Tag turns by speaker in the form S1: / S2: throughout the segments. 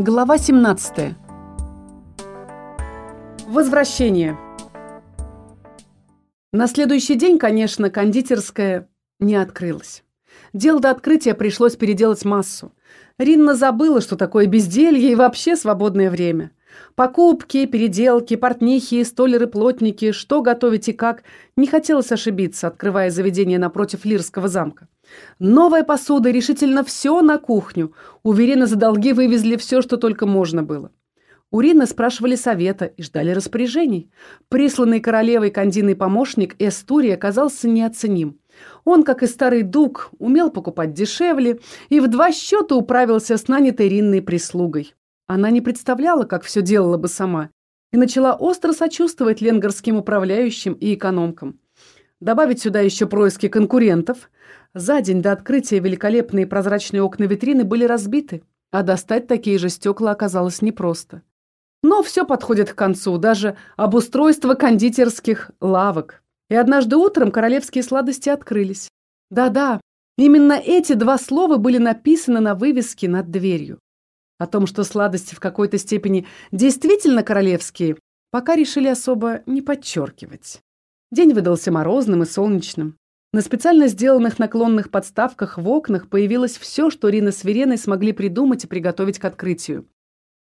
S1: Глава 17. Возвращение. На следующий день, конечно, кондитерская не открылась. Дело до открытия пришлось переделать массу. Ринна забыла, что такое безделье и вообще свободное время. Покупки, переделки, портнихи, столеры-плотники, что готовить и как. Не хотелось ошибиться, открывая заведение напротив Лирского замка. Новая посуда, решительно все на кухню. У Верена за долги вывезли все, что только можно было. У Рины спрашивали совета и ждали распоряжений. Присланный королевой кондиный помощник Эстури оказался неоценим. Он, как и старый дуг, умел покупать дешевле и в два счета управился с нанятой Ринной прислугой. Она не представляла, как все делала бы сама, и начала остро сочувствовать ленгарским управляющим и экономкам. Добавить сюда еще происки конкурентов. За день до открытия великолепные прозрачные окна витрины были разбиты, а достать такие же стекла оказалось непросто. Но все подходит к концу, даже обустройство кондитерских лавок. И однажды утром королевские сладости открылись. Да-да, именно эти два слова были написаны на вывеске над дверью. О том, что сладости в какой-то степени действительно королевские, пока решили особо не подчеркивать. День выдался морозным и солнечным. На специально сделанных наклонных подставках в окнах появилось все, что Рина с Вереной смогли придумать и приготовить к открытию.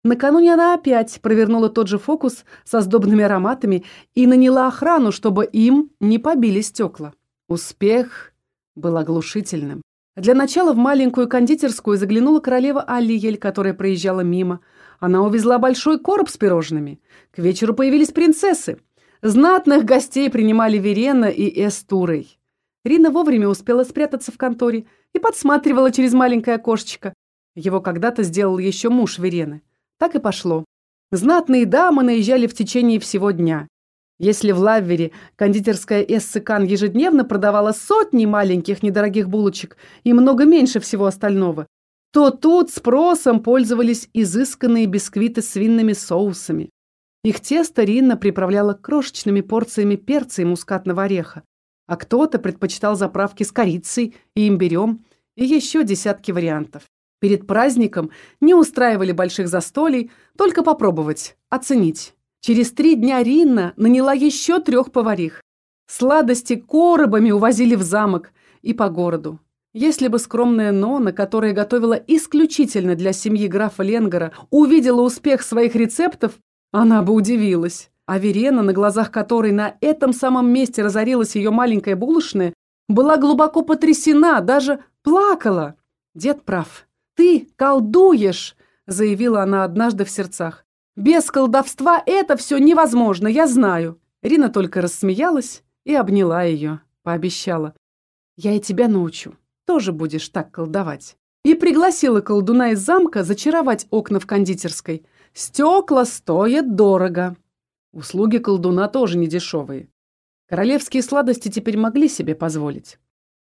S1: Накануне она опять провернула тот же фокус со сдобными ароматами и наняла охрану, чтобы им не побили стекла. Успех был оглушительным. Для начала в маленькую кондитерскую заглянула королева Алиель, которая проезжала мимо. Она увезла большой короб с пирожными. К вечеру появились принцессы. Знатных гостей принимали Верена и Эстурой. Рина вовремя успела спрятаться в конторе и подсматривала через маленькое окошечко. Его когда-то сделал еще муж Верены. Так и пошло. Знатные дамы наезжали в течение всего дня. Если в Лаввере кондитерская Эссекан ежедневно продавала сотни маленьких недорогих булочек и много меньше всего остального, то тут спросом пользовались изысканные бисквиты с винными соусами. Их тесто Ринна приправляла крошечными порциями перца и мускатного ореха, а кто-то предпочитал заправки с корицей и имбирем и еще десятки вариантов. Перед праздником не устраивали больших застолий, только попробовать, оценить. Через три дня Ринна наняла еще трех поварих. Сладости коробами увозили в замок и по городу. Если бы скромная Нона, которая готовила исключительно для семьи графа Ленгара, увидела успех своих рецептов, она бы удивилась. А Верена, на глазах которой на этом самом месте разорилась ее маленькая булочная, была глубоко потрясена, даже плакала. Дед прав. «Ты колдуешь!» — заявила она однажды в сердцах. «Без колдовства это все невозможно, я знаю!» Рина только рассмеялась и обняла ее, пообещала. «Я и тебя научу, тоже будешь так колдовать». И пригласила колдуна из замка зачаровать окна в кондитерской. Стекла стоят дорого. Услуги колдуна тоже недешевые. Королевские сладости теперь могли себе позволить.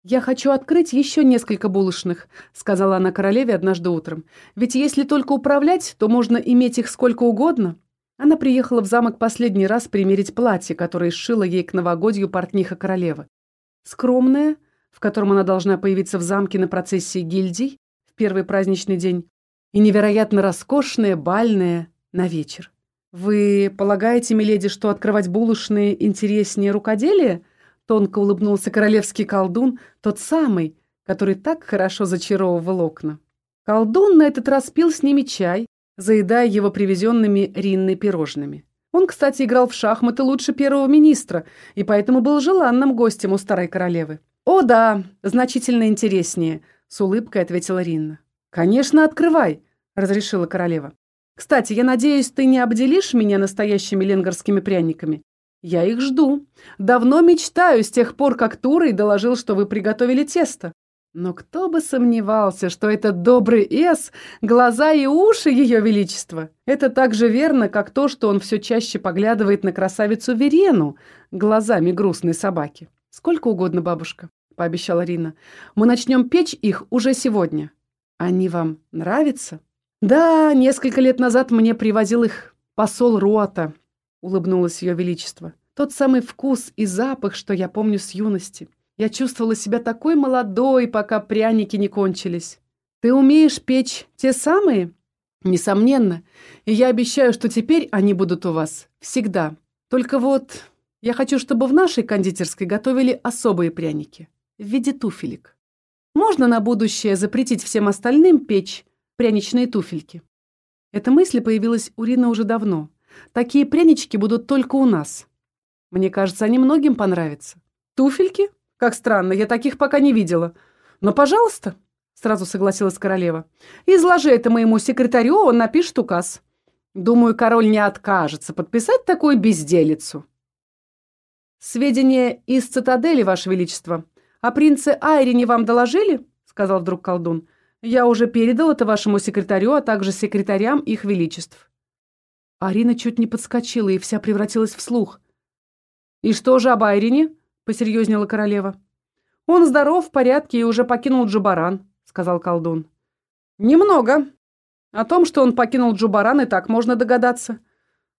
S1: «Я хочу открыть еще несколько булочных», — сказала она королеве однажды утром. «Ведь если только управлять, то можно иметь их сколько угодно». Она приехала в замок последний раз примерить платье, которое сшила ей к новогодью портниха королевы. Скромное, в котором она должна появиться в замке на процессии гильдий в первый праздничный день, и невероятно роскошное, бальное на вечер. «Вы полагаете, миледи, что открывать булочные интереснее рукоделия?» Тонко улыбнулся королевский колдун, тот самый, который так хорошо зачаровывал окна. Колдун на этот раз пил с ними чай, заедая его привезенными Ринной пирожными. Он, кстати, играл в шахматы лучше первого министра, и поэтому был желанным гостем у старой королевы. «О да, значительно интереснее», — с улыбкой ответила Ринна. «Конечно, открывай», — разрешила королева. «Кстати, я надеюсь, ты не обделишь меня настоящими ленгарскими пряниками? Я их жду. Давно мечтаю с тех пор, как Турой доложил, что вы приготовили тесто. Но кто бы сомневался, что этот добрый Эс — глаза и уши Ее Величества. Это так же верно, как то, что он все чаще поглядывает на красавицу Верену глазами грустной собаки. «Сколько угодно, бабушка», — пообещала Рина. «Мы начнем печь их уже сегодня. Они вам нравятся?» «Да, несколько лет назад мне привозил их посол Руата улыбнулось ее величество. Тот самый вкус и запах, что я помню с юности. Я чувствовала себя такой молодой, пока пряники не кончились. Ты умеешь печь те самые? Несомненно. И я обещаю, что теперь они будут у вас всегда. Только вот я хочу, чтобы в нашей кондитерской готовили особые пряники в виде туфелек. Можно на будущее запретить всем остальным печь пряничные туфельки. Эта мысль появилась у Рины уже давно. Такие прянички будут только у нас. Мне кажется, они многим понравятся. Туфельки? Как странно, я таких пока не видела. Но, пожалуйста, сразу согласилась королева. Изложи это моему секретарю, он напишет указ. Думаю, король не откажется подписать такую безделицу. Сведения из цитадели, Ваше Величество. О принце Айрине вам доложили? Сказал вдруг колдун. Я уже передал это вашему секретарю, а также секретарям их величеств. Арина чуть не подскочила и вся превратилась в слух. «И что же об Айрине?» — посерьезнела королева. «Он здоров, в порядке и уже покинул Джубаран», — сказал колдун. «Немного. О том, что он покинул Джубаран, и так можно догадаться.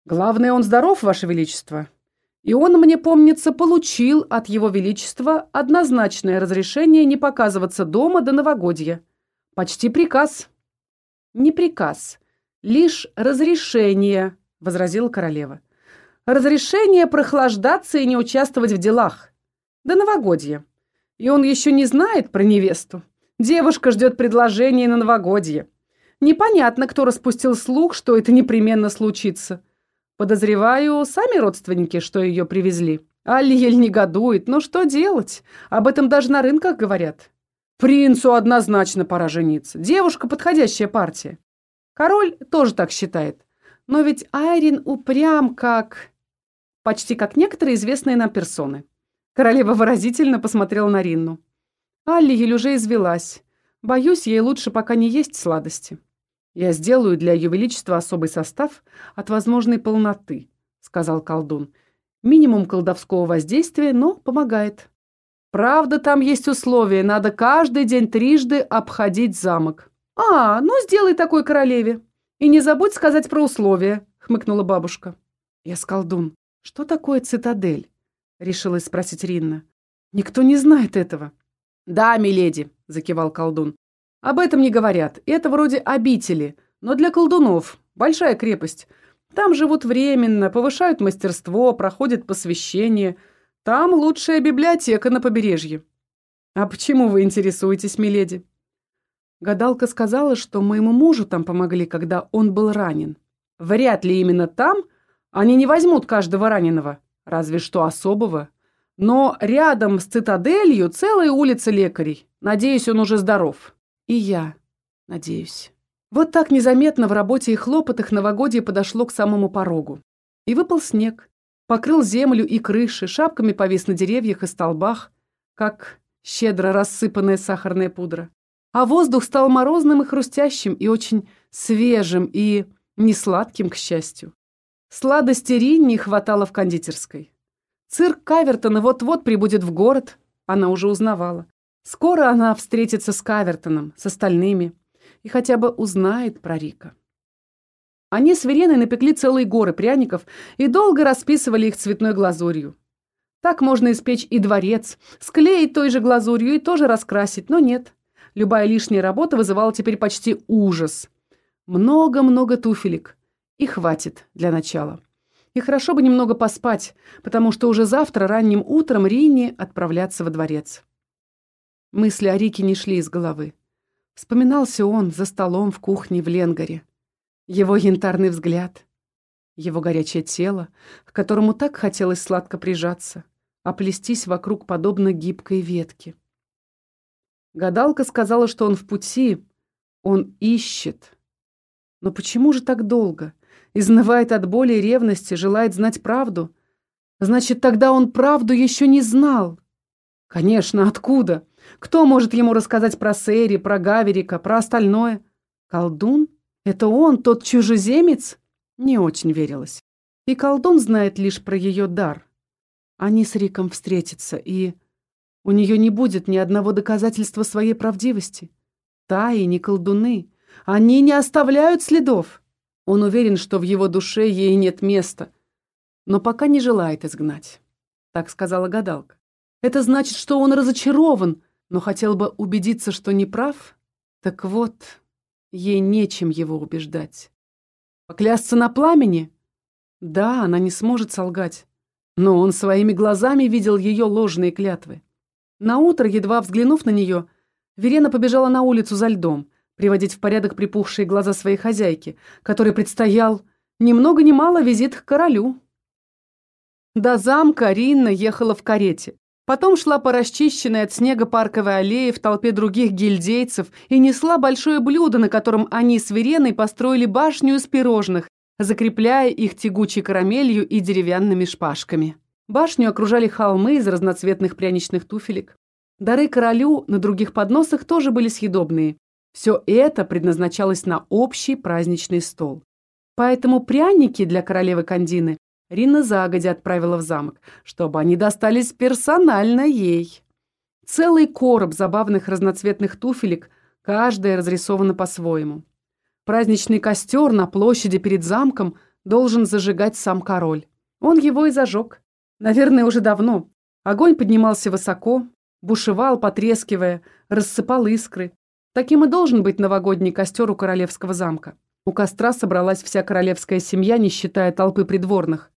S1: Главное, он здоров, Ваше Величество. И он, мне помнится, получил от Его Величества однозначное разрешение не показываться дома до новогодья. Почти приказ». «Не приказ, лишь разрешение», — возразила королева. «Разрешение прохлаждаться и не участвовать в делах. До новогодья. И он еще не знает про невесту. Девушка ждет предложения на новогодье. Непонятно, кто распустил слух, что это непременно случится. Подозреваю, сами родственники, что ее привезли. Алиель негодует, но что делать? Об этом даже на рынках говорят. Принцу однозначно пора жениться. Девушка – подходящая партия. Король тоже так считает. Но ведь Айрин упрям как... Почти как некоторые известные нам персоны. Королева выразительно посмотрела на Ринну. Аллиель уже извелась. Боюсь, ей лучше пока не есть сладости. Я сделаю для ее величества особый состав от возможной полноты, сказал колдун. Минимум колдовского воздействия, но помогает. Правда, там есть условия, надо каждый день трижды обходить замок. А, ну сделай такой королеве. И не забудь сказать про условия, хмыкнула бабушка. Я с колдун. Что такое цитадель? решилась спросить Ринна. Никто не знает этого. Да, миледи, закивал колдун. Об этом не говорят. Это вроде обители, но для колдунов. Большая крепость. Там живут временно, повышают мастерство, проходят посвящение. Там лучшая библиотека на побережье. А почему вы интересуетесь, миледи? Гадалка сказала, что моему мужу там помогли, когда он был ранен. Вряд ли именно там. Они не возьмут каждого раненого разве что особого. Но рядом с цитаделью целая улица лекарей. Надеюсь, он уже здоров. И я надеюсь. Вот так незаметно в работе и хлопотах новогодье подошло к самому порогу. И выпал снег. Покрыл землю и крыши, шапками повис на деревьях и столбах, как щедро рассыпанная сахарная пудра. А воздух стал морозным и хрустящим, и очень свежим, и несладким, к счастью. Сладости не хватало в кондитерской. Цирк Кавертона вот-вот прибудет в город, она уже узнавала. Скоро она встретится с Кавертоном, с остальными, и хотя бы узнает про Рика. Они с Вереной напекли целые горы пряников и долго расписывали их цветной глазурью. Так можно испечь и дворец, склеить той же глазурью и тоже раскрасить, но нет. Любая лишняя работа вызывала теперь почти ужас. Много-много туфелек, и хватит для начала. И хорошо бы немного поспать, потому что уже завтра ранним утром Ринни отправляться во дворец. Мысли о Рике не шли из головы. Вспоминался он за столом в кухне в Ленгаре. Его янтарный взгляд, его горячее тело, к которому так хотелось сладко прижаться, оплестись вокруг подобно гибкой ветке. Гадалка сказала, что он в пути, он ищет. Но почему же так долго? Изнывает от боли и ревности, желает знать правду. Значит, тогда он правду еще не знал. Конечно, откуда? Кто может ему рассказать про Сэри, про Гаверика, про остальное? Колдун? Это он, тот чужеземец? Не очень верилось. И колдун знает лишь про ее дар. Они с Риком встретятся, и у нее не будет ни одного доказательства своей правдивости. Таи не колдуны. Они не оставляют следов. Он уверен, что в его душе ей нет места, но пока не желает изгнать. Так сказала гадалка. Это значит, что он разочарован, но хотел бы убедиться, что не прав. Так вот, Ей нечем его убеждать. Поклясться на пламени? Да, она не сможет солгать. Но он своими глазами видел ее ложные клятвы. Наутро, едва взглянув на нее, Верена побежала на улицу за льдом, приводить в порядок припухшие глаза своей хозяйки, которой предстоял ни много ни мало визит к королю. До замка Ринна ехала в карете. Потом шла по расчищенной от снега парковой аллее в толпе других гильдейцев и несла большое блюдо, на котором они с Вереной построили башню из пирожных, закрепляя их тягучей карамелью и деревянными шпажками. Башню окружали холмы из разноцветных пряничных туфелек. Дары королю на других подносах тоже были съедобные. Все это предназначалось на общий праздничный стол. Поэтому пряники для королевы Кандины Рина загодя отправила в замок, чтобы они достались персонально ей. Целый короб забавных разноцветных туфелек, каждая разрисована по-своему. Праздничный костер на площади перед замком должен зажигать сам король. Он его и зажег. Наверное, уже давно. Огонь поднимался высоко, бушевал, потрескивая, рассыпал искры. Таким и должен быть новогодний костер у королевского замка. У костра собралась вся королевская семья, не считая толпы придворных.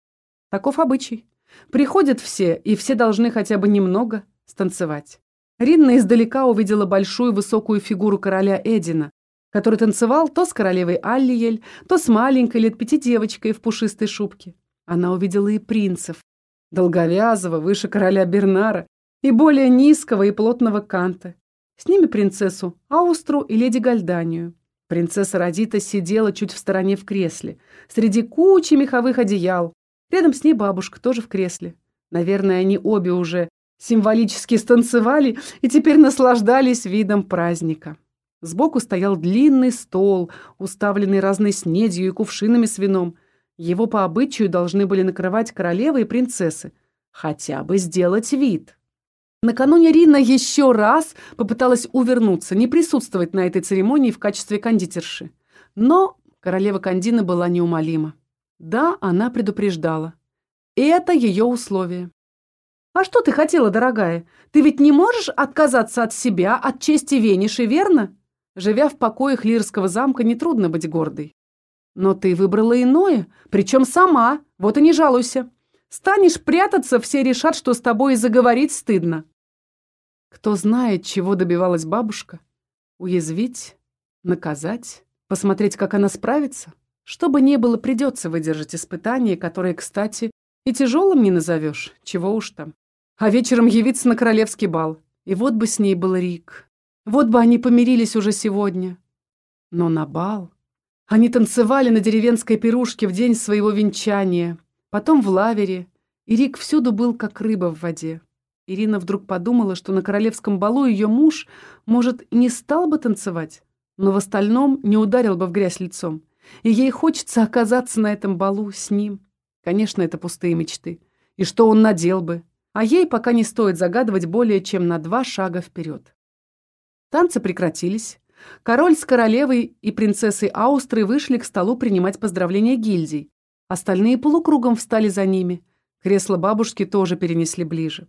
S1: Таков обычай. Приходят все, и все должны хотя бы немного станцевать. Ринна издалека увидела большую высокую фигуру короля Эдина, который танцевал то с королевой Аллиель, то с маленькой лет пяти девочкой в пушистой шубке. Она увидела и принцев, долговязого, выше короля Бернара, и более низкого и плотного Канта. С ними принцессу Аустру и леди Гальданию. Принцесса Радита сидела чуть в стороне в кресле, среди кучи меховых одеял. Рядом с ней бабушка, тоже в кресле. Наверное, они обе уже символически станцевали и теперь наслаждались видом праздника. Сбоку стоял длинный стол, уставленный разной снедью и кувшинами с вином. Его по обычаю должны были накрывать королевы и принцессы. Хотя бы сделать вид. Накануне Рина еще раз попыталась увернуться, не присутствовать на этой церемонии в качестве кондитерши. Но королева Кандина была неумолима. Да, она предупреждала. Это ее условие. «А что ты хотела, дорогая? Ты ведь не можешь отказаться от себя, от чести Вениши, верно?» Живя в покоях Лирского замка, нетрудно быть гордой. Но ты выбрала иное, причем сама, вот и не жалуйся. Станешь прятаться, все решат, что с тобой и заговорить стыдно. Кто знает, чего добивалась бабушка? Уязвить? Наказать? Посмотреть, как она справится? Что бы ни было, придется выдержать испытание, которое, кстати, и тяжелым не назовешь, чего уж там. А вечером явиться на королевский бал. И вот бы с ней был Рик. Вот бы они помирились уже сегодня. Но на бал... Они танцевали на деревенской пирушке в день своего венчания, потом в лавере, и Рик всюду был, как рыба в воде. Ирина вдруг подумала, что на королевском балу ее муж, может, не стал бы танцевать, но в остальном не ударил бы в грязь лицом. И ей хочется оказаться на этом балу с ним. Конечно, это пустые мечты. И что он надел бы? А ей пока не стоит загадывать более чем на два шага вперед. Танцы прекратились. Король с королевой и принцессой Аустры вышли к столу принимать поздравления гильдий. Остальные полукругом встали за ними. Кресло бабушки тоже перенесли ближе.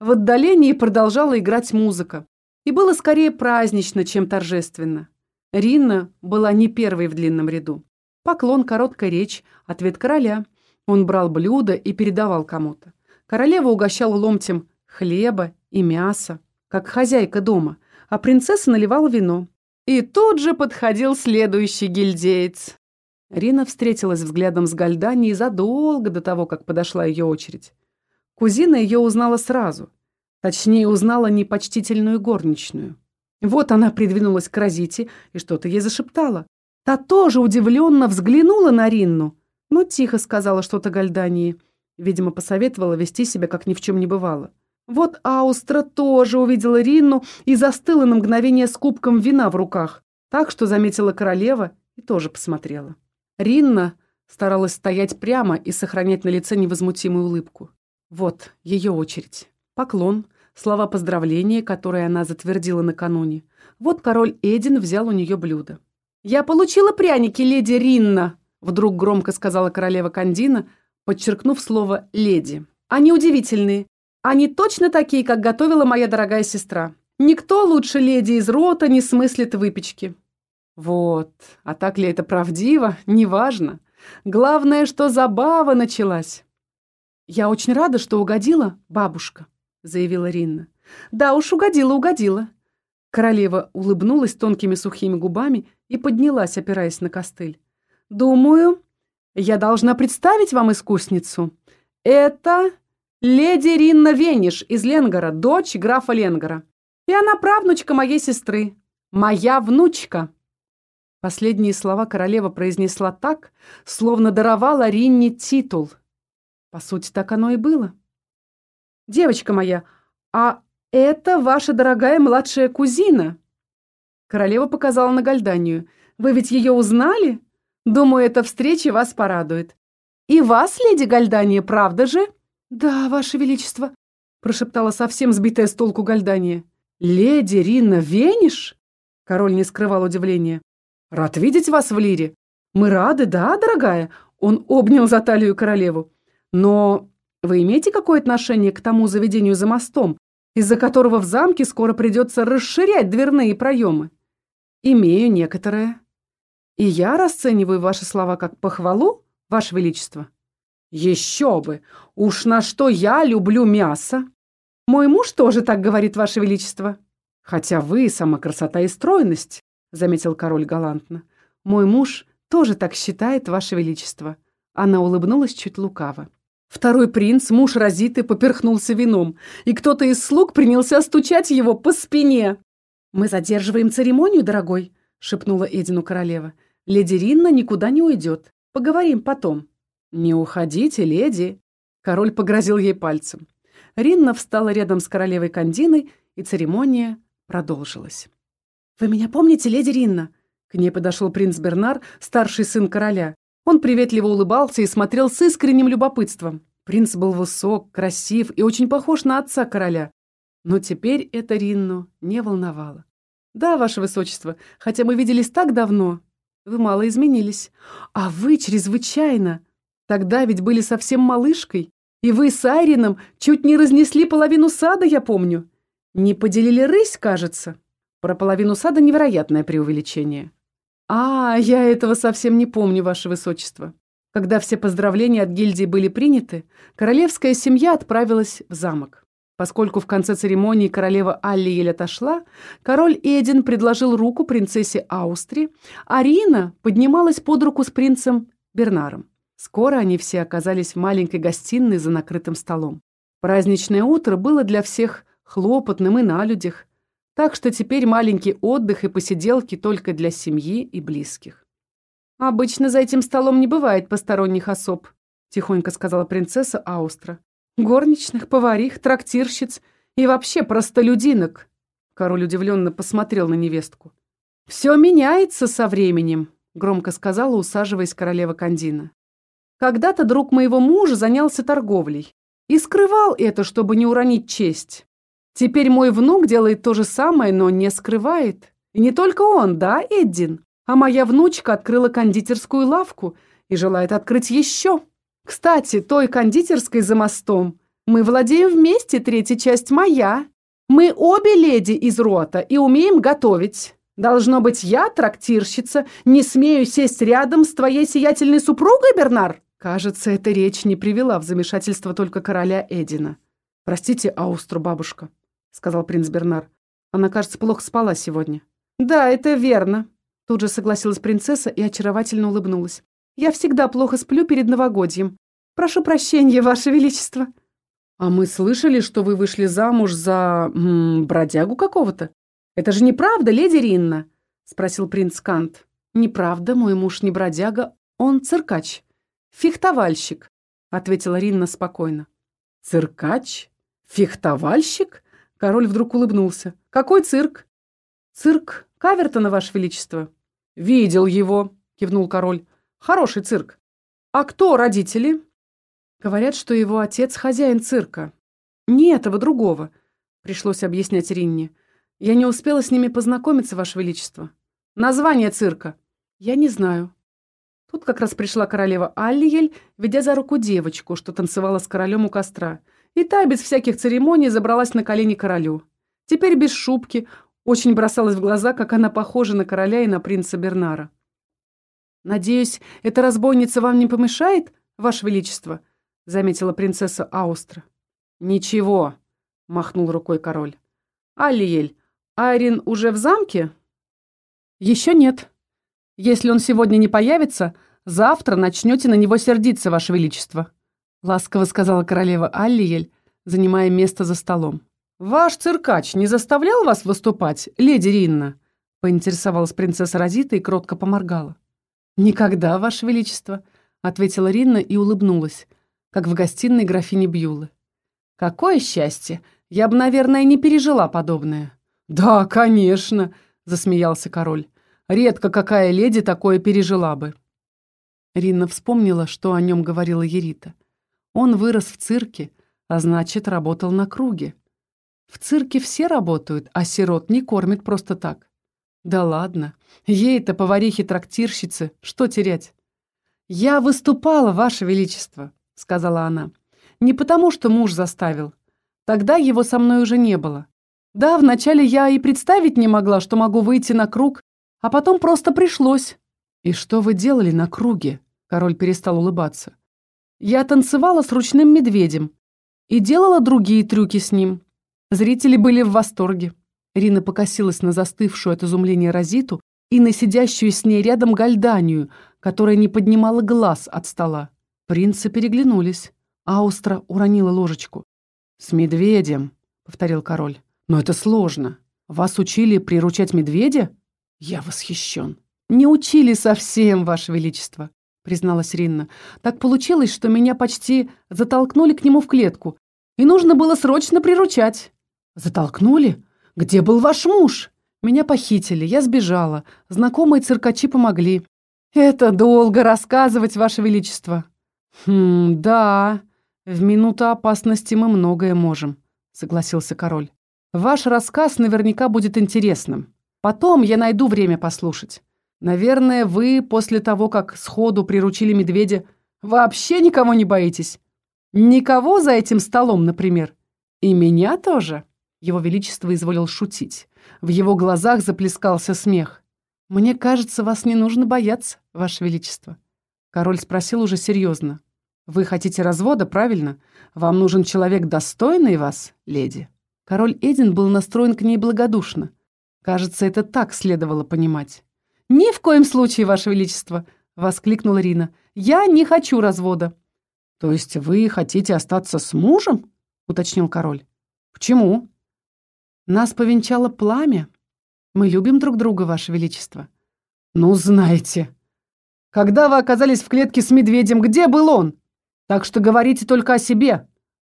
S1: В отдалении продолжала играть музыка. И было скорее празднично, чем торжественно. Ринна была не первой в длинном ряду. Поклон, короткая речь, ответ короля. Он брал блюдо и передавал кому-то. Королева угощала ломтем хлеба и мяса, как хозяйка дома, а принцесса наливала вино. И тут же подходил следующий гильдеец. Рина встретилась взглядом с Гальдани задолго до того, как подошла ее очередь. Кузина ее узнала сразу. Точнее, узнала непочтительную горничную. Вот она придвинулась к Розите и что-то ей зашептала. Та тоже удивленно взглянула на Ринну, но тихо сказала что-то Гальдании. Видимо, посоветовала вести себя, как ни в чем не бывало. Вот Аустра тоже увидела Ринну и застыла на мгновение с кубком вина в руках, так что заметила королева и тоже посмотрела. Ринна старалась стоять прямо и сохранять на лице невозмутимую улыбку. Вот ее очередь. Поклон, слова поздравления, которые она затвердила накануне. Вот король Эдин взял у нее блюдо. «Я получила пряники, леди Ринна!» Вдруг громко сказала королева Кандина, подчеркнув слово «леди». «Они удивительные. Они точно такие, как готовила моя дорогая сестра. Никто лучше леди из рота не смыслит выпечки». Вот, а так ли это правдиво, неважно. Главное, что забава началась. «Я очень рада, что угодила, бабушка», — заявила Ринна. «Да уж, угодила, угодила». Королева улыбнулась тонкими сухими губами и поднялась, опираясь на костыль. «Думаю, я должна представить вам искусницу. Это леди Ринна Вениш из Ленгора, дочь графа Ленгора. И она правнучка моей сестры. Моя внучка». Последние слова королева произнесла так, словно даровала Ринне титул. По сути, так оно и было. «Девочка моя, а это ваша дорогая младшая кузина?» Королева показала на Гальданию. «Вы ведь ее узнали? Думаю, эта встреча вас порадует. И вас, леди Гальдания, правда же?» «Да, ваше величество», — прошептала совсем сбитая с толку Гальдания. «Леди Рина Вениш?» Король не скрывал удивления. «Рад видеть вас в Лире. Мы рады, да, дорогая?» Он обнял за талию королеву. «Но вы имеете какое отношение к тому заведению за мостом, из-за которого в замке скоро придется расширять дверные проемы?» «Имею некоторое. И я расцениваю ваши слова как похвалу, ваше величество». «Еще бы! Уж на что я люблю мясо!» «Мой муж тоже так говорит, ваше величество». «Хотя вы сама красота и стройность», — заметил король галантно. «Мой муж тоже так считает, Ваше Величество». Она улыбнулась чуть лукаво. Второй принц, муж Розиты, поперхнулся вином, и кто-то из слуг принялся стучать его по спине. «Мы задерживаем церемонию, дорогой», — шепнула Эдину королева. «Леди Ринна никуда не уйдет. Поговорим потом». «Не уходите, леди!» Король погрозил ей пальцем. Ринна встала рядом с королевой Кандиной, и церемония продолжилась. «Вы меня помните, леди Ринна?» К ней подошел принц Бернар, старший сын короля. Он приветливо улыбался и смотрел с искренним любопытством. Принц был высок, красив и очень похож на отца короля. Но теперь это Ринну не волновало. «Да, ваше высочество, хотя мы виделись так давно, вы мало изменились. А вы чрезвычайно. Тогда ведь были совсем малышкой, и вы с Айрином чуть не разнесли половину сада, я помню. Не поделили рысь, кажется». Про половину сада невероятное преувеличение. А, я этого совсем не помню, ваше высочество. Когда все поздравления от гильдии были приняты, королевская семья отправилась в замок. Поскольку в конце церемонии королева Аллиель отошла, король Эдин предложил руку принцессе Аустри, а Рина поднималась под руку с принцем Бернаром. Скоро они все оказались в маленькой гостиной за накрытым столом. Праздничное утро было для всех хлопотным и на людях, так что теперь маленький отдых и посиделки только для семьи и близких. «Обычно за этим столом не бывает посторонних особ», тихонько сказала принцесса Аустра. «Горничных, поварих, трактирщиц и вообще простолюдинок». Король удивленно посмотрел на невестку. «Все меняется со временем», — громко сказала, усаживаясь королева Кандина. «Когда-то друг моего мужа занялся торговлей и скрывал это, чтобы не уронить честь. Теперь мой внук делает то же самое, но не скрывает. И не только он, да, Эддин? А моя внучка открыла кондитерскую лавку и желает открыть еще. Кстати, той кондитерской за мостом мы владеем вместе, третья часть моя. Мы обе леди из рота и умеем готовить. Должно быть, я, трактирщица, не смею сесть рядом с твоей сиятельной супругой, Бернар? Кажется, эта речь не привела в замешательство только короля Эдина. Простите, Аустру, бабушка сказал принц Бернар. Она, кажется, плохо спала сегодня. Да, это верно. Тут же согласилась принцесса и очаровательно улыбнулась. Я всегда плохо сплю перед новогодьем. Прошу прощения, ваше величество. А мы слышали, что вы вышли замуж за м -м, бродягу какого-то. Это же неправда, леди Ринна? спросил принц Кант. Неправда, мой муж не бродяга, он циркач. Фехтовальщик, ответила Ринна спокойно. Циркач? Фехтовальщик? Король вдруг улыбнулся. «Какой цирк?» «Цирк Кавертона, Ваше Величество». «Видел его», — кивнул король. «Хороший цирк. А кто родители?» «Говорят, что его отец хозяин цирка». «Не этого, другого», — пришлось объяснять Ринне. «Я не успела с ними познакомиться, Ваше Величество». «Название цирка?» «Я не знаю». Тут как раз пришла королева Аллиель, ведя за руку девочку, что танцевала с королем у костра. И та без всяких церемоний забралась на колени королю. Теперь без шубки, Очень бросалось в глаза, как она похожа на короля и на принца Бернара. «Надеюсь, эта разбойница вам не помешает, Ваше Величество?» — заметила принцесса Аустра. «Ничего», — махнул рукой король. «Аллиель, Айрин уже в замке?» «Еще нет. Если он сегодня не появится, завтра начнете на него сердиться, Ваше Величество», — ласково сказала королева Аллиель, занимая место за столом. «Ваш циркач не заставлял вас выступать, леди Ринна?» — поинтересовалась принцесса Розита и кротко поморгала. «Никогда, Ваше Величество», — ответила Ринна и улыбнулась, как в гостиной графини Бьюлы. «Какое счастье! Я бы, наверное, не пережила подобное». «Да, конечно», — засмеялся король. «Редко какая леди такое пережила бы». Ринна вспомнила, что о нем говорила Ерита. Он вырос в цирке, а значит, работал на круге. В цирке все работают, а сирот не кормят просто так. Да ладно, ей-то поварихе-трактирщице, что терять? «Я выступала, Ваше Величество», — сказала она. «Не потому, что муж заставил. Тогда его со мной уже не было. Да, вначале я и представить не могла, что могу выйти на круг, а потом просто пришлось». «И что вы делали на круге?» Король перестал улыбаться. «Я танцевала с ручным медведем и делала другие трюки с ним. Зрители были в восторге. Рина покосилась на застывшую от изумления Розиту и на сидящую с ней рядом Гальданию, которая не поднимала глаз от стола. Принцы переглянулись. Аустра уронила ложечку. «С медведем», — повторил король. «Но это сложно. Вас учили приручать медведя?» «Я восхищен». «Не учили совсем, Ваше Величество», — призналась Ринна. «Так получилось, что меня почти затолкнули к нему в клетку, и нужно было срочно приручать». «Затолкнули? Где был ваш муж?» «Меня похитили, я сбежала. Знакомые циркачи помогли». «Это долго рассказывать, Ваше Величество». «Хм, да. В минуту опасности мы многое можем», — согласился король. «Ваш рассказ наверняка будет интересным. Потом я найду время послушать. Наверное, вы после того, как сходу приручили медведя, вообще никого не боитесь? Никого за этим столом, например? И меня тоже?» Его Величество изволил шутить. В его глазах заплескался смех. «Мне кажется, вас не нужно бояться, Ваше Величество». Король спросил уже серьезно. «Вы хотите развода, правильно? Вам нужен человек, достойный вас, леди?» Король Эдин был настроен к ней благодушно. Кажется, это так следовало понимать. «Ни в коем случае, Ваше Величество!» — воскликнула Рина. «Я не хочу развода». «То есть вы хотите остаться с мужем?» — уточнил король. «Почему?» Нас повенчало пламя. Мы любим друг друга, Ваше Величество. Ну, знаете. Когда вы оказались в клетке с медведем, где был он? Так что говорите только о себе.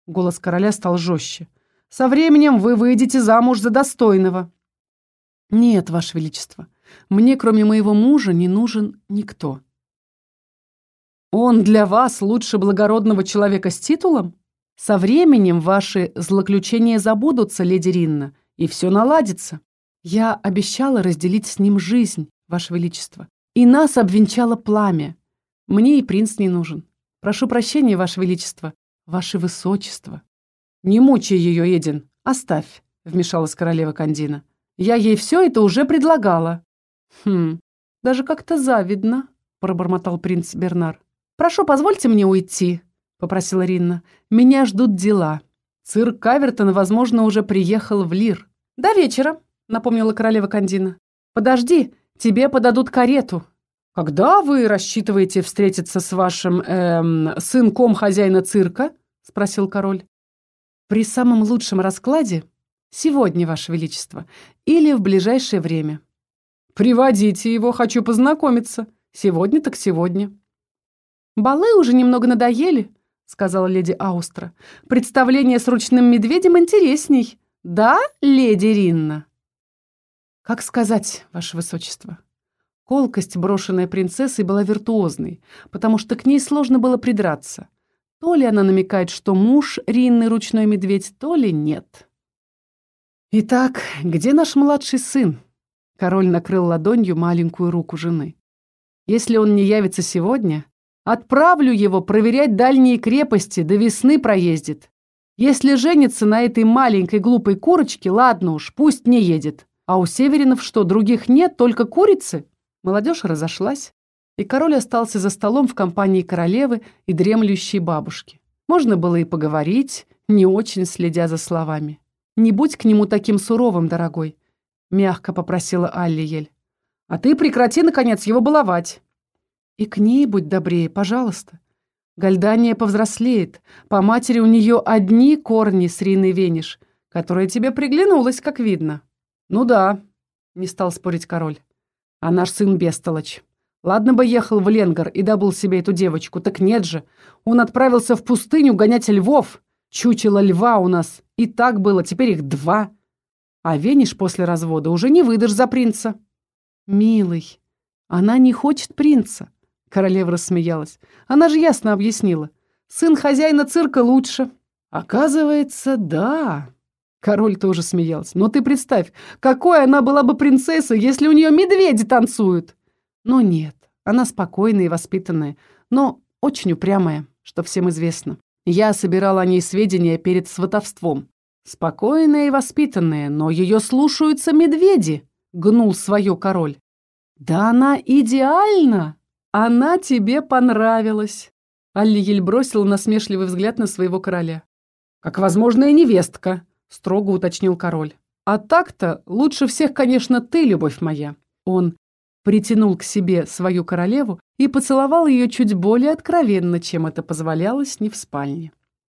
S1: Голос короля стал жестче. Со временем вы выйдете замуж за достойного. Нет, Ваше Величество. Мне, кроме моего мужа, не нужен никто. Он для вас лучше благородного человека с титулом? Со временем ваши злоключения забудутся, леди Ринна, и все наладится. Я обещала разделить с ним жизнь, Ваше Величество, и нас обвенчало пламя. Мне и принц не нужен. Прошу прощения, Ваше Величество, Ваше Высочество. Не мучай ее, Эдин, оставь, вмешалась королева Кандина. Я ей все это уже предлагала. Хм, даже как-то завидно, пробормотал принц Бернар. Прошу, позвольте мне уйти, попросила Ринна. Меня ждут дела. Цирк Кавертон, возможно, уже приехал в Лир. «До вечера», — напомнила королева Кандина. «Подожди, тебе подадут карету». «Когда вы рассчитываете встретиться с вашим, эм, сынком хозяина цирка?» — спросил король. «При самом лучшем раскладе сегодня, ваше величество, или в ближайшее время». «Приводите его, хочу познакомиться. Сегодня так сегодня». «Балы уже немного надоели», — сказала леди Аустра. «Представление с ручным медведем интересней. Да, леди Ринна?» «Как сказать, ваше высочество?» Колкость, брошенная принцессой, была виртуозной, потому что к ней сложно было придраться. То ли она намекает, что муж Ринны ручной медведь, то ли нет. «Итак, где наш младший сын?» Король накрыл ладонью маленькую руку жены. «Если он не явится сегодня, Отправлю его проверять дальние крепости, до весны проездит. Если женится на этой маленькой глупой курочке, ладно уж, пусть не едет. А у северинов что, других нет, только курицы? Молодежь разошлась, и король остался за столом в компании королевы и дремлющей бабушки. Можно было и поговорить, не очень следя за словами. «Не будь к нему таким суровым, дорогой», — мягко попросила Аллиель. «А ты прекрати, наконец, его баловать». «И к ней будь добрее, пожалуйста. Гальдания повзрослеет. По матери у нее одни корни с Риной Вениш, которая тебе приглянулась, как видно». «Ну да», — не стал спорить король. «А наш сын бестолочь. Ладно бы ехал в Ленгар и добыл себе эту девочку, так нет же. Он отправился в пустыню гонять львов. Чучело льва у нас. И так было, теперь их два. А Вениш после развода уже не выдашь за принца. Милый, она не хочет принца. Королева рассмеялась. Она же ясно объяснила. Сын хозяина цирка лучше. Оказывается, да. Король тоже смеялся. Но ты представь, какой она была бы принцессой, если у нее медведи танцуют. Но нет, она спокойная и воспитанная, но очень упрямая, что всем известно. Я собирала о ней сведения перед сватовством. Спокойная и воспитанная, но ее слушаются медведи, гнул свое король. Да она идеальна! Она тебе понравилась. Аллиель бросил насмешливый взгляд на своего короля. Как возможная невестка, строго уточнил король. А так-то лучше всех, конечно, ты, любовь моя. Он притянул к себе свою королеву и поцеловал ее чуть более откровенно, чем это позволялось не в спальне.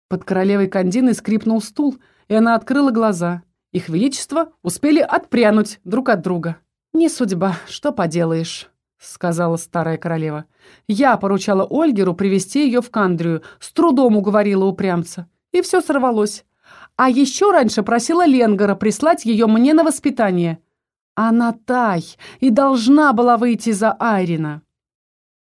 S1: Под королевой Кандиной скрипнул стул, и она открыла глаза. Их величество успели отпрянуть друг от друга. «Не судьба, что поделаешь», — сказала старая королева. «Я поручала Ольгеру привести ее в Кандрию, с трудом уговорила упрямца. И все сорвалось. А еще раньше просила Ленгара прислать ее мне на воспитание. Она тай и должна была выйти за Айрина.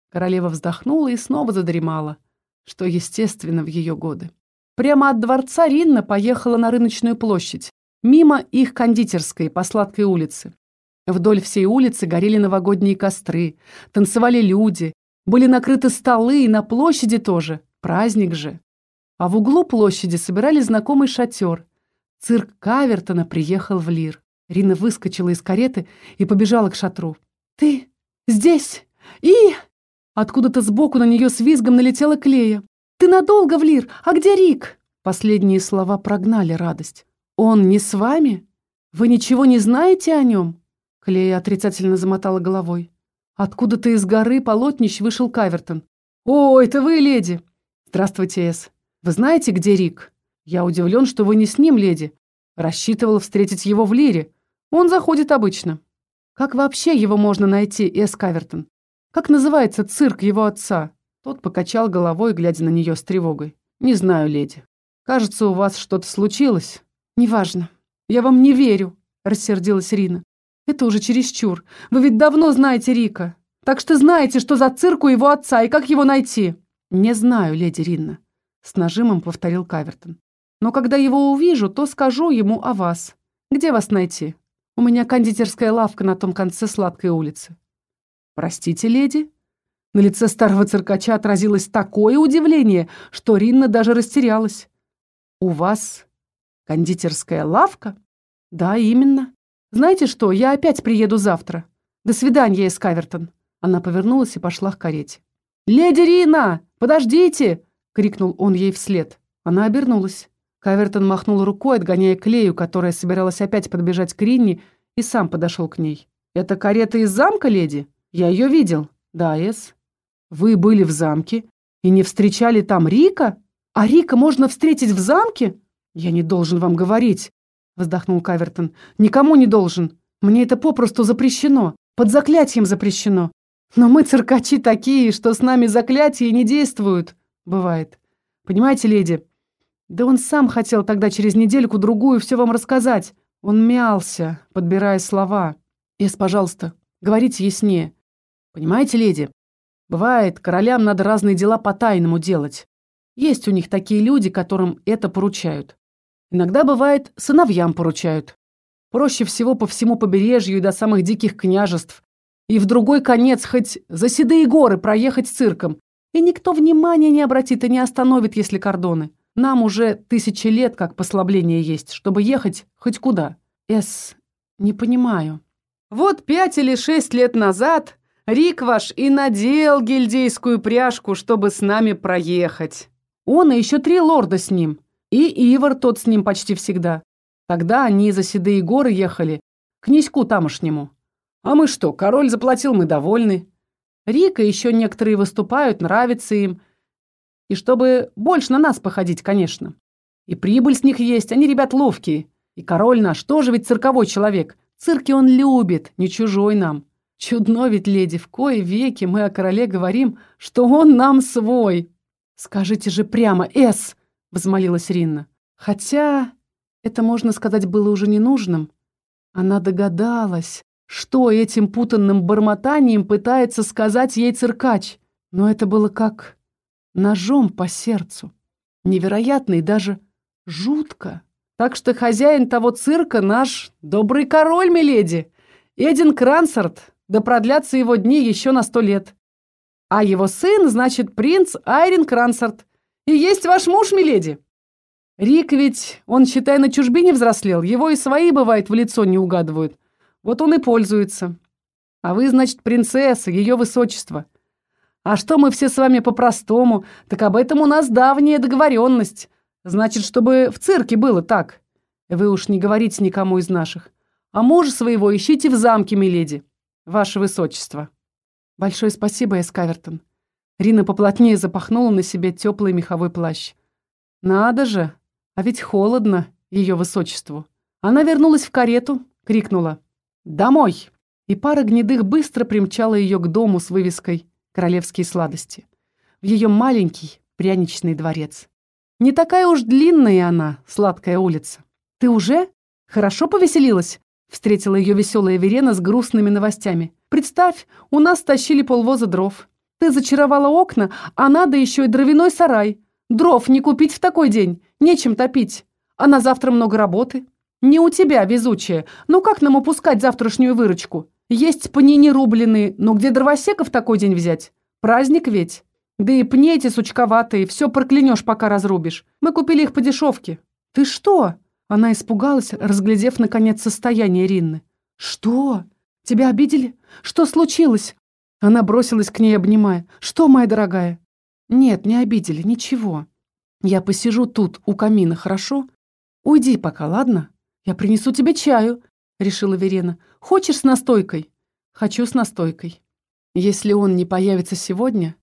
S1: Королева вздохнула и снова задремала, что естественно в ее годы. Прямо от дворца Ринна поехала на рыночную площадь, мимо их кондитерской по сладкой улице. Вдоль всей улицы горели новогодние костры, танцевали люди, были накрыты столы и на площади тоже, праздник же. А в углу площади собирали знакомый шатер. Цирк Кавертона приехал в Лир. Рина выскочила из кареты и побежала к шатру. «Ты здесь? И...» Откуда-то сбоку на нее с визгом налетела Клея. «Ты надолго, Влир? А где Рик?» Последние слова прогнали радость. «Он не с вами? Вы ничего не знаете о нем?» Клея отрицательно замотала головой. Откуда-то из горы полотнищ вышел Кавертон. «О, это вы, леди!» «Здравствуйте, Эс. Вы знаете, где Рик? Я удивлен, что вы не с ним, леди. Рассчитывал встретить его в Лире. Он заходит обычно. Как вообще его можно найти, Эс Кавертон? Как называется цирк его отца? Тот покачал головой, глядя на нее с тревогой. Не знаю, леди. Кажется, у вас что-то случилось. Неважно. Я вам не верю, рассердилась Рина. Это уже чересчур. Вы ведь давно знаете Рика. Так что знаете, что за цирк у его отца и как его найти. Не знаю, леди Ринна. С нажимом повторил Кавертон. Но когда его увижу, то скажу ему о вас. Где вас найти? У меня кондитерская лавка на том конце сладкой улицы. Простите, леди? На лице старого циркача отразилось такое удивление, что Ринна даже растерялась. У вас кондитерская лавка? Да, именно. Знаете что, я опять приеду завтра. До свидания, Эскавертон. Она повернулась и пошла к карете. «Леди Рина, подождите!» — крикнул он ей вслед. Она обернулась. Кавертон махнул рукой, отгоняя Клею, которая собиралась опять подбежать к Ринне, и сам подошел к ней. «Это карета из замка, леди? Я ее видел». «Да, Эс». «Вы были в замке и не встречали там Рика? А Рика можно встретить в замке?» «Я не должен вам говорить», — вздохнул Кавертон. «Никому не должен. Мне это попросту запрещено. Под заклятием запрещено. Но мы циркачи такие, что с нами заклятия не действуют. Бывает. Понимаете, леди, да он сам хотел тогда через недельку-другую все вам рассказать. Он мялся, подбирая слова. Эс, пожалуйста, говорите яснее. Понимаете, леди, бывает, королям надо разные дела по-тайному делать. Есть у них такие люди, которым это поручают. Иногда, бывает, сыновьям поручают. Проще всего по всему побережью и до самых диких княжеств. И в другой конец хоть за седые горы проехать цирком. И никто внимания не обратит и не остановит, если кордоны. Нам уже тысячи лет как послабление есть, чтобы ехать хоть куда. Эс, Не понимаю. Вот пять или шесть лет назад Рик ваш и надел гильдейскую пряжку, чтобы с нами проехать. Он и еще три лорда с ним. И Ивар тот с ним почти всегда. Тогда они за седые горы ехали, к князьку тамошнему. А мы что, король заплатил, мы довольны. Рика еще некоторые выступают, нравится им. И чтобы больше на нас походить, конечно. И прибыль с них есть, они ребят ловкие. И король наш тоже ведь цирковой человек. Цирки он любит, не чужой нам. Чудно ведь, леди, в кое веки мы о короле говорим, что он нам свой. Скажите же прямо, Эс, взмолилась Ринна. Хотя это, можно сказать, было уже ненужным. Она догадалась, что этим путанным бормотанием пытается сказать ей циркач. Но это было как ножом по сердцу. Невероятно и даже жутко. Так что хозяин того цирка наш добрый король, миледи. Эдин Крансарт, да продлятся его дни еще на сто лет. А его сын, значит, принц Айрин Крансарт. И есть ваш муж, миледи. Рик ведь, он, считай, на чужбине взрослел, его и свои, бывает, в лицо не угадывают. Вот он и пользуется. А вы, значит, принцесса, ее высочество. А что мы все с вами по-простому, так об этом у нас давняя договоренность. Значит, чтобы в цирке было так. Вы уж не говорите никому из наших. А мужа своего ищите в замке, миледи. Ваше высочество. Большое спасибо, Эскавертон. Рина поплотнее запахнула на себе теплый меховой плащ. Надо же, а ведь холодно ее высочеству. Она вернулась в карету, крикнула «Домой!» И пара гнедых быстро примчала ее к дому с вывеской «Королевские сладости». В ее маленький пряничный дворец. Не такая уж длинная она, сладкая улица. «Ты уже? Хорошо повеселилась?» Встретила ее веселая Верена с грустными новостями. «Представь, у нас тащили полвоза дров. Ты зачаровала окна, а надо еще и дровяной сарай. Дров не купить в такой день, нечем топить. А на завтра много работы. Не у тебя, везучая. Ну как нам упускать завтрашнюю выручку? Есть пни не рубленые, но где дровосеков такой день взять? Праздник ведь. Да и пни эти сучковатые, все проклянешь, пока разрубишь. Мы купили их по дешевке. Ты что? Она испугалась, разглядев, наконец, состояние Ринны. Что? Тебя обидели? Что случилось? Она бросилась к ней, обнимая. Что, моя дорогая? Нет, не обидели, ничего. Я посижу тут, у камина, хорошо? Уйди пока, ладно? «Я принесу тебе чаю», — решила Верена. «Хочешь с настойкой?» «Хочу с настойкой. Если он не появится сегодня,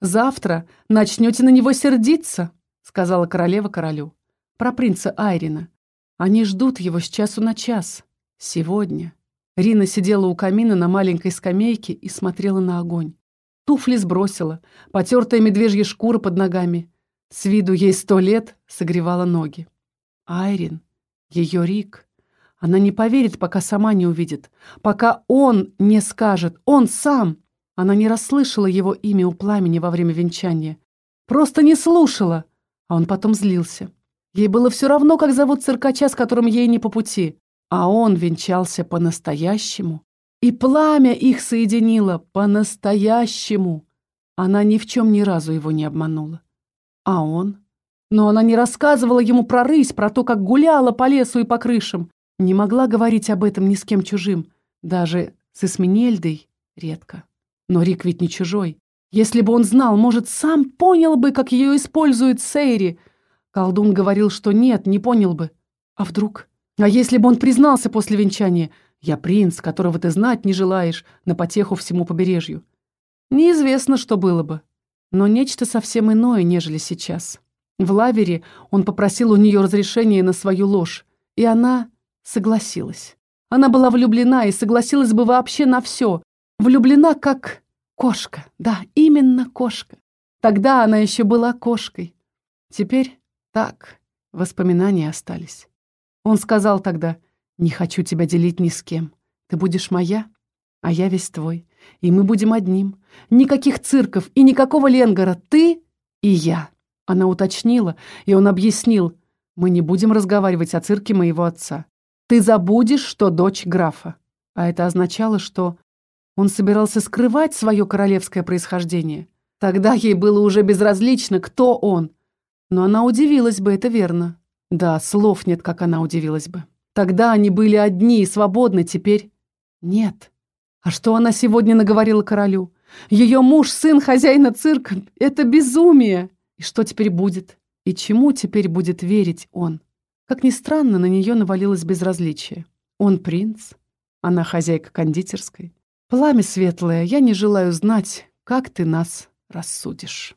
S1: завтра начнете на него сердиться», — сказала королева королю. «Про принца Айрина. Они ждут его с часу на час. Сегодня». Рина сидела у камина на маленькой скамейке и смотрела на огонь. Туфли сбросила, потертая медвежья шкура под ногами. С виду ей сто лет согревала ноги. Айрин ее Рик. Она не поверит, пока сама не увидит. Пока он не скажет. Он сам. Она не расслышала его имя у пламени во время венчания. Просто не слушала. А он потом злился. Ей было все равно, как зовут циркача, с которым ей не по пути. А он венчался по-настоящему. И пламя их соединило по-настоящему. Она ни в чем ни разу его не обманула. А он? Но она не рассказывала ему про рысь, про то, как гуляла по лесу и по крышам. Не могла говорить об этом ни с кем чужим. Даже с Эсминельдой редко. Но Рик ведь не чужой. Если бы он знал, может, сам понял бы, как ее использует Сейри. Колдун говорил, что нет, не понял бы. А вдруг? А если бы он признался после венчания? Я принц, которого ты знать не желаешь, на потеху всему побережью. Неизвестно, что было бы. Но нечто совсем иное, нежели сейчас. В лавере он попросил у нее разрешения на свою ложь, и она согласилась. Она была влюблена и согласилась бы вообще на все. Влюблена как кошка. Да, именно кошка. Тогда она еще была кошкой. Теперь так, воспоминания остались. Он сказал тогда, «Не хочу тебя делить ни с кем. Ты будешь моя, а я весь твой. И мы будем одним. Никаких цирков и никакого Ленгора. Ты и я». Она уточнила, и он объяснил. «Мы не будем разговаривать о цирке моего отца. Ты забудешь, что дочь графа». А это означало, что он собирался скрывать свое королевское происхождение. Тогда ей было уже безразлично, кто он. Но она удивилась бы, это верно. Да, слов нет, как она удивилась бы. Тогда они были одни и свободны, теперь нет. А что она сегодня наговорила королю? Ее муж, сын хозяина цирка — это безумие. И что теперь будет? И чему теперь будет верить он? Как ни странно, на нее навалилось безразличие. Он принц, она хозяйка кондитерской. Пламя светлое, я не желаю знать, как ты нас рассудишь.